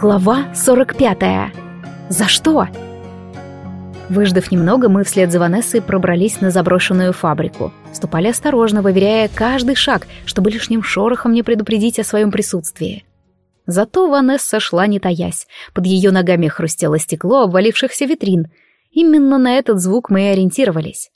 Глава 45. За что? Выждав немного, мы вслед за Ванессой пробрались на заброшенную фабрику. Ступали осторожно, выверяя каждый шаг, чтобы лишним шорохом не предупредить о своем присутствии. Зато Ванесса шла не таясь. Под ее ногами хрустело стекло обвалившихся витрин. Именно на этот звук мы и ориентировались.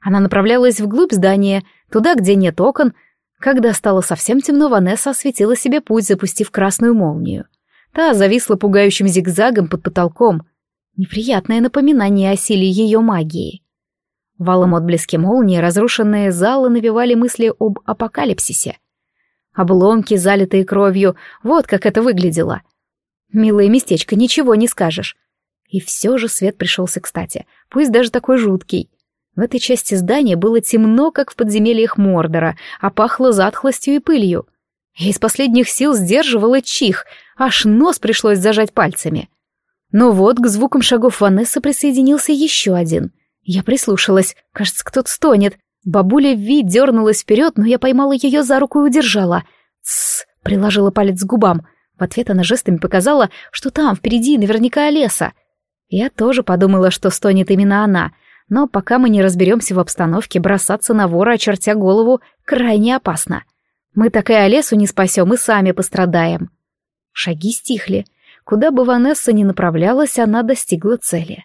Она направлялась вглубь здания, туда, где нет окон. Когда стало совсем темно, Ванесса осветила себе путь, запустив красную молнию. Та зависла пугающим зигзагом под потолком. Неприятное напоминание о силе ее магии. Валом отблески молнии разрушенные залы навевали мысли об апокалипсисе. Обломки, залитые кровью, вот как это выглядело. Милое местечко, ничего не скажешь. И все же свет пришелся кстати, пусть даже такой жуткий. В этой части здания было темно, как в подземельях Мордора, а пахло затхлостью и пылью. Я из последних сил сдерживала чих, аж нос пришлось зажать пальцами. Но вот к звукам шагов Ванессы присоединился еще один. Я прислушалась, кажется, кто-то стонет. Бабуля Ви дернулась вперед, но я поймала ее за руку и удержала. «Тссс!» — приложила палец к губам. В ответ она жестами показала, что там, впереди, наверняка леса. Я тоже подумала, что стонет именно она, но пока мы не разберемся в обстановке, бросаться на вора, очертя голову, крайне опасно. Мы так и Олесу не спасем и сами пострадаем. Шаги стихли. Куда бы Ванесса ни направлялась, она достигла цели.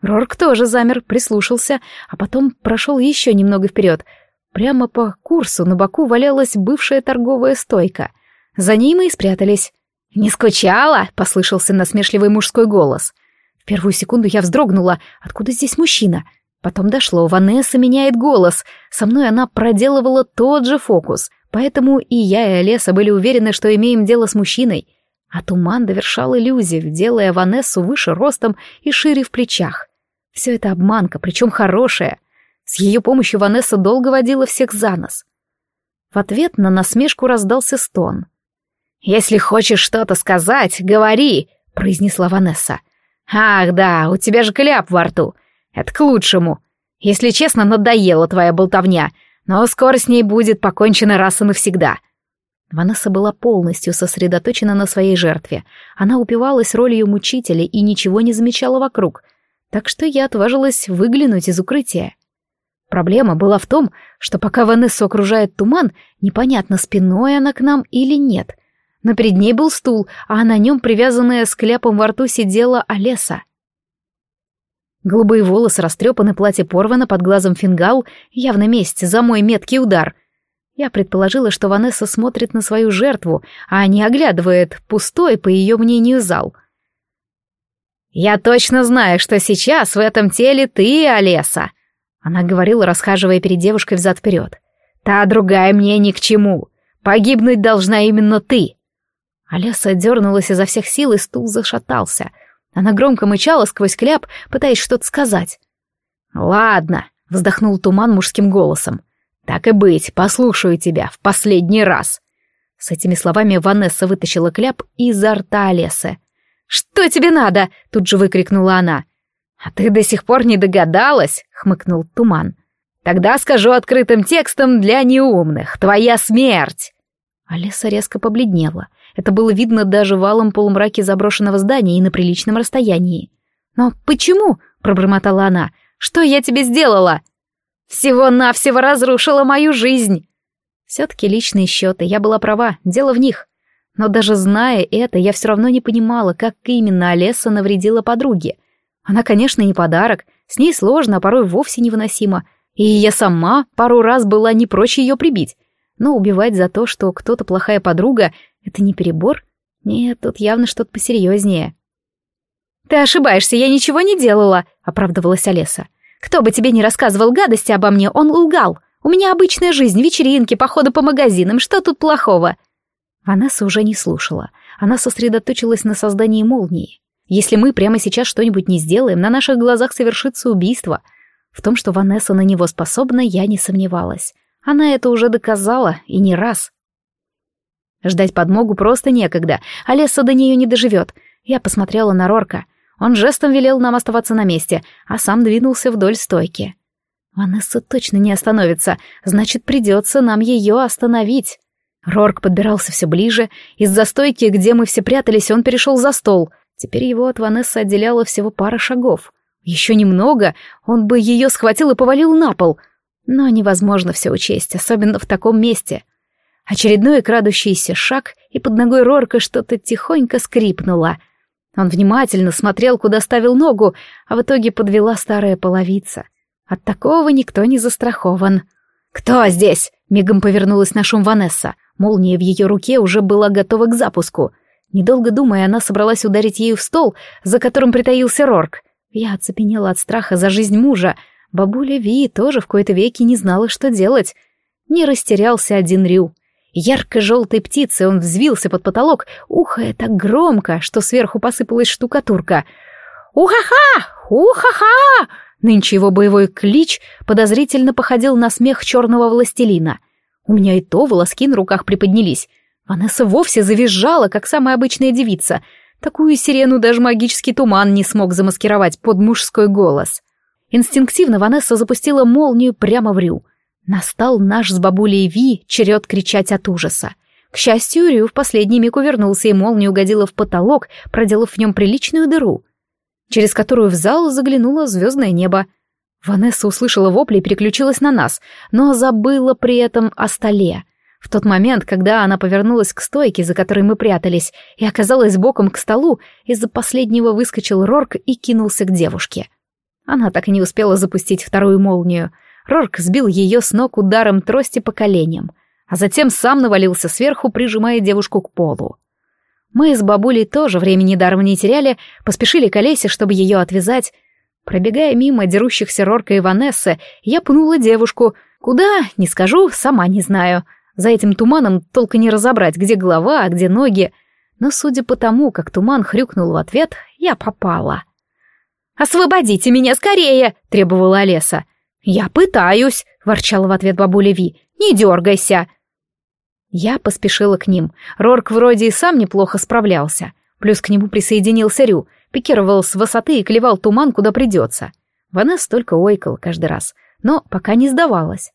Рорк тоже замер, прислушался, а потом прошел еще немного вперед. Прямо по курсу на боку валялась бывшая торговая стойка. За ней мы и спрятались. «Не скучала?» — послышался насмешливый мужской голос. В первую секунду я вздрогнула. Откуда здесь мужчина? Потом дошло, Ванесса меняет голос. Со мной она проделывала тот же фокус — Поэтому и я, и Олеса были уверены, что имеем дело с мужчиной. А туман довершал иллюзию, делая Ванессу выше ростом и шире в плечах. Все это обманка, причем хорошая. С ее помощью Ванесса долго водила всех за нос. В ответ на насмешку раздался стон. «Если хочешь что-то сказать, говори», — произнесла Ванесса. «Ах, да, у тебя же кляп во рту. Это к лучшему. Если честно, надоела твоя болтовня. Но скоро с ней будет покончено раз и навсегда. Ванесса была полностью сосредоточена на своей жертве. Она упивалась ролью мучителя и ничего не замечала вокруг. Так что я отважилась выглянуть из укрытия. Проблема была в том, что пока Ванессу окружает туман, непонятно, спиной она к нам или нет. Но перед ней был стул, а на нем, привязанная с кляпом во рту, сидела Олеса. Голубые волосы растрепаны, платье порвано, под глазом фингал, явно месть за мой меткий удар. Я предположила, что Ванесса смотрит на свою жертву, а не оглядывает пустой, по ее мнению, зал. «Я точно знаю, что сейчас в этом теле ты, Олеса!» Она говорила, расхаживая перед девушкой взад-вперед. «Та другая мне ни к чему. Погибнуть должна именно ты!» Олеса дернулась изо всех сил, и стул зашатался — она громко мычала сквозь кляп, пытаясь что-то сказать. «Ладно», — вздохнул туман мужским голосом. «Так и быть, послушаю тебя в последний раз». С этими словами Ванесса вытащила кляп изо рта Олесы. «Что тебе надо?» — тут же выкрикнула она. «А ты до сих пор не догадалась?» — хмыкнул туман. «Тогда скажу открытым текстом для неумных. Твоя смерть!» Олеса резко побледнела — это было видно даже в алом полумраке заброшенного здания и на приличном расстоянии. «Но почему?» — пробормотала она. «Что я тебе сделала?» «Всего-навсего разрушила мою жизнь!» Все-таки личные счеты, я была права, дело в них. Но даже зная это, я все равно не понимала, как именно Олеса навредила подруге. Она, конечно, не подарок, с ней сложно, а порой вовсе невыносимо. И я сама пару раз была не прочь ее прибить. Но убивать за то, что кто-то плохая подруга, это не перебор? Нет, тут явно что-то посерьезнее. «Ты ошибаешься, я ничего не делала», — оправдывалась Олеса. «Кто бы тебе не рассказывал гадости обо мне, он лгал. У меня обычная жизнь, вечеринки, походы по магазинам, что тут плохого?» Ванесса уже не слушала. Она сосредоточилась на создании молнии. Если мы прямо сейчас что-нибудь не сделаем, на наших глазах совершится убийство. В том, что Ванесса на него способна, я не сомневалась. Она это уже доказала, и не раз. Ждать подмогу просто некогда, а Лесса до нее не доживет. Я посмотрела на Рорка. Он жестом велел нам оставаться на месте, а сам двинулся вдоль стойки. Ванесса точно не остановится, значит, придется нам ее остановить. Рорк подбирался все ближе. Из-за стойки, где мы все прятались, он перешел за стол. Теперь его от Ванессы отделяло всего пара шагов. Еще немного, он бы ее схватил и повалил на пол. Но невозможно все учесть, особенно в таком месте. Очередной крадущийся шаг, и под ногой Рорка что-то тихонько скрипнуло. Он внимательно смотрел, куда ставил ногу, а в итоге подвела старая половица. От такого никто не застрахован. «Кто здесь?» — мигом повернулась на шум Ванесса. Молния в ее руке уже была готова к запуску. Недолго думая, она собралась ударить ею в стол, за которым притаился Рорк. Я оцепенела от страха за жизнь мужа. Бабуля Ви тоже в кои-то веки не знала, что делать. Не растерялся один Рю. Ярко-желтой птицей он взвился под потолок, ухая так громко, что сверху посыпалась штукатурка. «Уха-ха! Уха-ха!» Нынче его боевой клич подозрительно походил на смех черного властелина — у меня и то волоски на руках приподнялись. Ванесса вовсе завизжала, как самая обычная девица. Такую сирену даже магический туман не смог замаскировать под мужской голос. Инстинктивно Ванесса запустила молнию прямо в Рю. Настал наш с бабулей Ви черед кричать от ужаса. К счастью, Рю в последний миг увернулся, и молния угодила в потолок, проделав в нем приличную дыру, через которую в зал заглянуло звездное небо — Ванесса услышала вопли и переключилась на нас, но забыла при этом о столе. В тот момент, когда она повернулась к стойке, за которой мы прятались, и оказалась боком к столу, из-за последнего выскочил Рорк и кинулся к девушке. Она так и не успела запустить вторую молнию. Рорк сбил ее с ног ударом трости по коленям, а затем сам навалился сверху, прижимая девушку к полу. Мы с бабулей тоже времени даром не теряли, поспешили к Олесе, чтобы ее отвязать, Пробегая мимо дерущихся Рорка и Ванессы, я пнула девушку. Куда, не скажу, сама не знаю. За этим туманом толко не разобрать, где голова, а где ноги. Но судя по тому, как туман хрюкнул в ответ, я попала. «Освободите меня скорее!» — требовала Олеса. «Я пытаюсь!» — ворчала в ответ бабуля Ви. «Не дергайся!» Я поспешила к ним. Рорк вроде и сам неплохо справлялся. Плюс к нему присоединился Рю — пикировал с высоты и клевал туман, куда придется. Ванесс только ойкал каждый раз, но пока не сдавалась.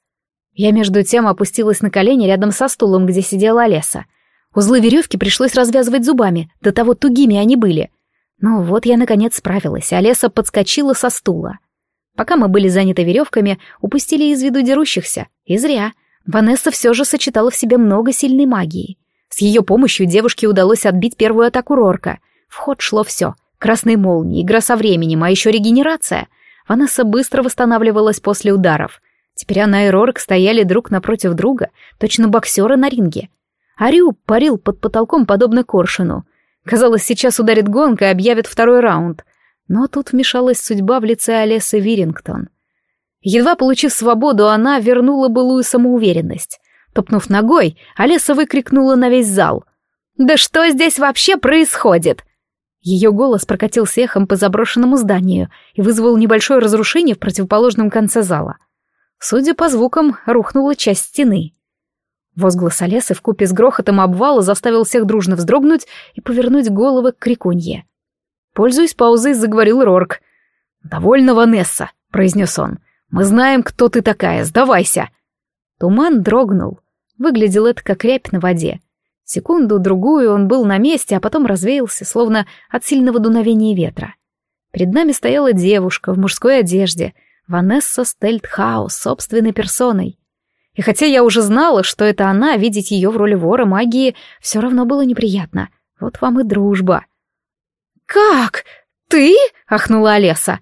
Я между тем опустилась на колени рядом со стулом, где сидела Олеса. Узлы веревки пришлось развязывать зубами, до того тугими они были. Ну вот я наконец справилась, а Олеса подскочила со стула. Пока мы были заняты веревками, упустили из виду дерущихся. И зря. Ванесса все же сочетала в себе много сильной магии. С ее помощью девушке удалось отбить первую атаку Рорка. В ход шло все красной молнии, игра со временем, а еще регенерация. Ванесса быстро восстанавливалась после ударов. Теперь она и Рорк стояли друг напротив друга, точно боксеры на ринге. Арю парил под потолком, подобно коршуну. Казалось, сейчас ударит гонка и объявит второй раунд. Но тут вмешалась судьба в лице Олесы Вирингтон. Едва получив свободу, она вернула былую самоуверенность. Топнув ногой, Олеса выкрикнула на весь зал. «Да что здесь вообще происходит?» Ее голос прокатился эхом по заброшенному зданию и вызвал небольшое разрушение в противоположном конце зала. Судя по звукам, рухнула часть стены. Возглас Олесы вкупе с грохотом обвала заставил всех дружно вздрогнуть и повернуть головы к крикунье. Пользуясь паузой, заговорил Рорк. «Довольно, Ванесса», — произнес он. «Мы знаем, кто ты такая, сдавайся». Туман дрогнул. Выглядело это как рябь на воде. Секунду-другую он был на месте, а потом развеялся, словно от сильного дуновения ветра. Перед нами стояла девушка в мужской одежде, Ванесса Стельтхаус, собственной персоной. И хотя я уже знала, что это она, видеть ее в роли вора магии все равно было неприятно. Вот вам и дружба. «Как? Ты?» — ахнула Олеса.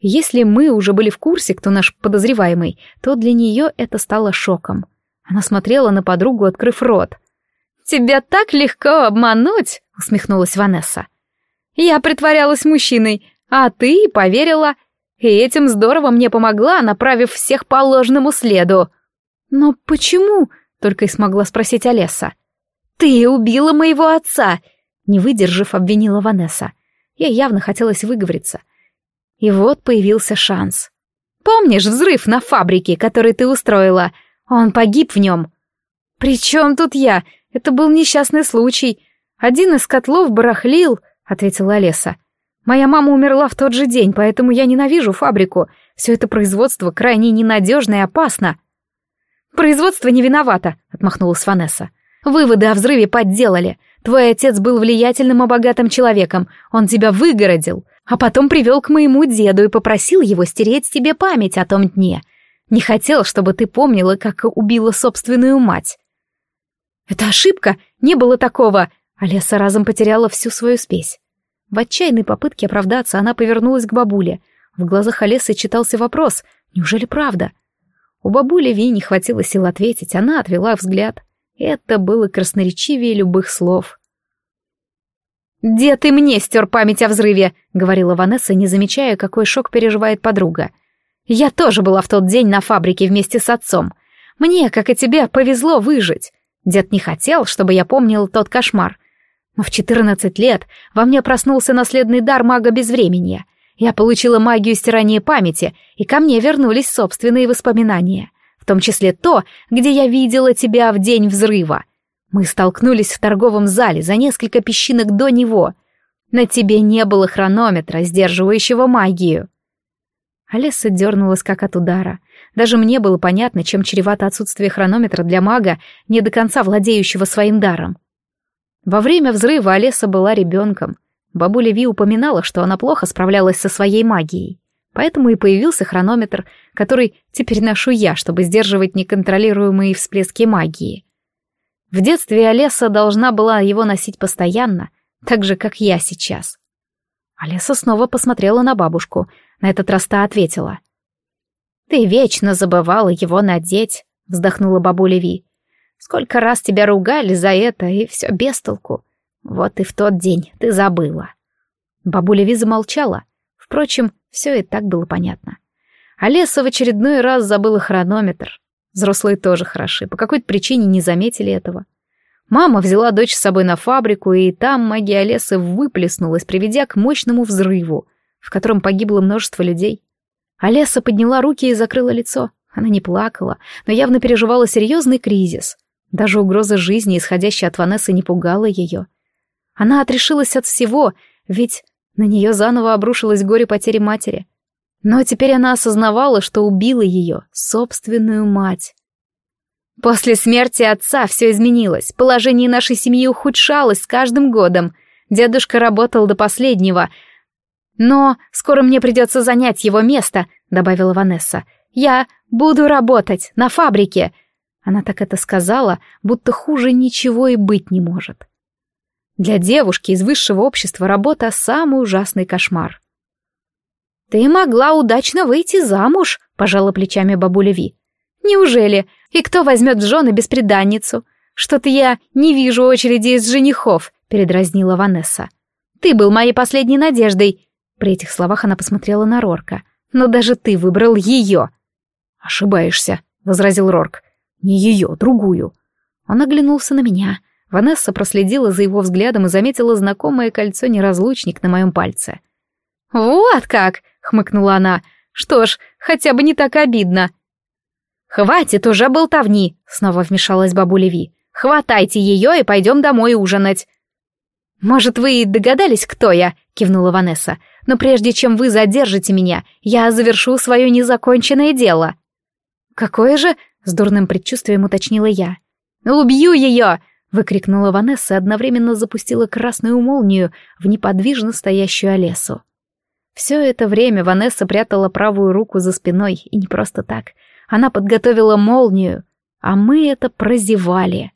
Если мы уже были в курсе, кто наш подозреваемый, то для нее это стало шоком. Она смотрела на подругу, открыв рот — «Тебя так легко обмануть!» — усмехнулась Ванесса. «Я притворялась мужчиной, а ты поверила, и этим здорово мне помогла, направив всех по ложному следу». «Но почему?» — только и смогла спросить Олеса. «Ты убила моего отца!» — не выдержав, обвинила Ванесса. Ей явно хотелось выговориться. И вот появился шанс. «Помнишь взрыв на фабрике, который ты устроила? Он погиб в нем». «При чем тут я? Это был несчастный случай. Один из котлов барахлил, ответила Олеса. Моя мама умерла в тот же день, поэтому я ненавижу фабрику. Все это производство крайне ненадежно и опасно. Производство не виновато, отмахнулась Ванесса. Выводы о взрыве подделали. Твой отец был влиятельным и богатым человеком. Он тебя выгородил, а потом привел к моему деду и попросил его стереть тебе память о том дне. Не хотел, чтобы ты помнила, как убила собственную мать. Это ошибка, не было такого. Олеса разом потеряла всю свою спесь. В отчаянной попытке оправдаться она повернулась к бабуле. В глазах Олесы читался вопрос «Неужели правда?» У бабули Ви не хватило сил ответить, она отвела взгляд. Это было красноречивее любых слов. «Дед и мне стер память о взрыве», — говорила Ванесса, не замечая, какой шок переживает подруга. «Я тоже была в тот день на фабрике вместе с отцом. Мне, как и тебе, повезло выжить. Дед не хотел, чтобы я помнил тот кошмар. Но в 14 лет во мне проснулся наследный дар мага безвременья. Я получила магию стирания памяти, и ко мне вернулись собственные воспоминания, том числе то, где я видела тебя в день взрыва. Мы столкнулись в торговом зале за несколько песчинок до него. На тебе не было хронометра, сдерживающего магию. Олеса дернулась как от удара. Даже мне было понятно, чем чревато отсутствие хронометра для мага, не до конца владеющего своим даром. Во время взрыва Олеса была ребенком. Бабуля Ви упоминала, что она плохо справлялась со своей магией. Поэтому и появился хронометр, который теперь ношу я, чтобы сдерживать неконтролируемые всплески магии. В детстве Олеса должна была его носить постоянно, так же, как я сейчас. Олеса снова посмотрела на бабушку. На этот раз та ответила. «Ты вечно забывала его надеть», — вздохнула бабуля Ви. «Сколько раз тебя ругали за это, и все без толку. Вот и в тот день ты забыла». Бабуля Ви замолчала. Впрочем, все и так было понятно. Олеса в очередной раз забыла хронометр. Взрослые тоже хороши, по какой-то причине не заметили этого. Мама взяла дочь с собой на фабрику, и там магия Олесы выплеснулась, приведя к мощному взрыву, в котором погибло множество людей. Олеса подняла руки и закрыла лицо. Она не плакала, но явно переживала серьезный кризис. Даже угроза жизни, исходящая от Ванессы, не пугала ее. Она отрешилась от всего, ведь на нее заново обрушилось горе потери матери. Но теперь она осознавала, что убила ее, собственную мать. После смерти отца все изменилось, положение нашей семьи ухудшалось с каждым годом. Дедушка работал до последнего. Но скоро мне придется занять его место, добавила Ванесса. Я буду работать на фабрике. Она так это сказала, будто хуже ничего и быть не может. Для девушки из высшего общества работа — самый ужасный кошмар. «Ты могла удачно выйти замуж», — пожала плечами бабуля Ви. «Неужели? И кто возьмет жены беспреданницу? Что-то я не вижу очереди из женихов», — передразнила Ванесса. «Ты был моей последней надеждой». При этих словах она посмотрела на Рорка. «Но даже ты выбрал ее». «Ошибаешься», — возразил Рорк. «Не ее, другую». Он оглянулся на меня. Ванесса проследила за его взглядом и заметила знакомое кольцо-неразлучник на моем пальце. «Вот как!» — хмыкнула она. «Что ж, хотя бы не так обидно». «Хватит уже болтовни!» — снова вмешалась бабуля Ви. «Хватайте ее и пойдем домой ужинать». «Может, вы и догадались, кто я?» — кивнула Ванесса. «Но прежде чем вы задержите меня, я завершу свое незаконченное дело». «Какое же?» — с дурным предчувствием уточнила я. «Убью ее!» — выкрикнула Ванесса одновременно запустила красную молнию в неподвижно стоящую Олесу. Все это время Ванесса прятала правую руку за спиной, и не просто так. Она подготовила молнию, а мы это прозевали.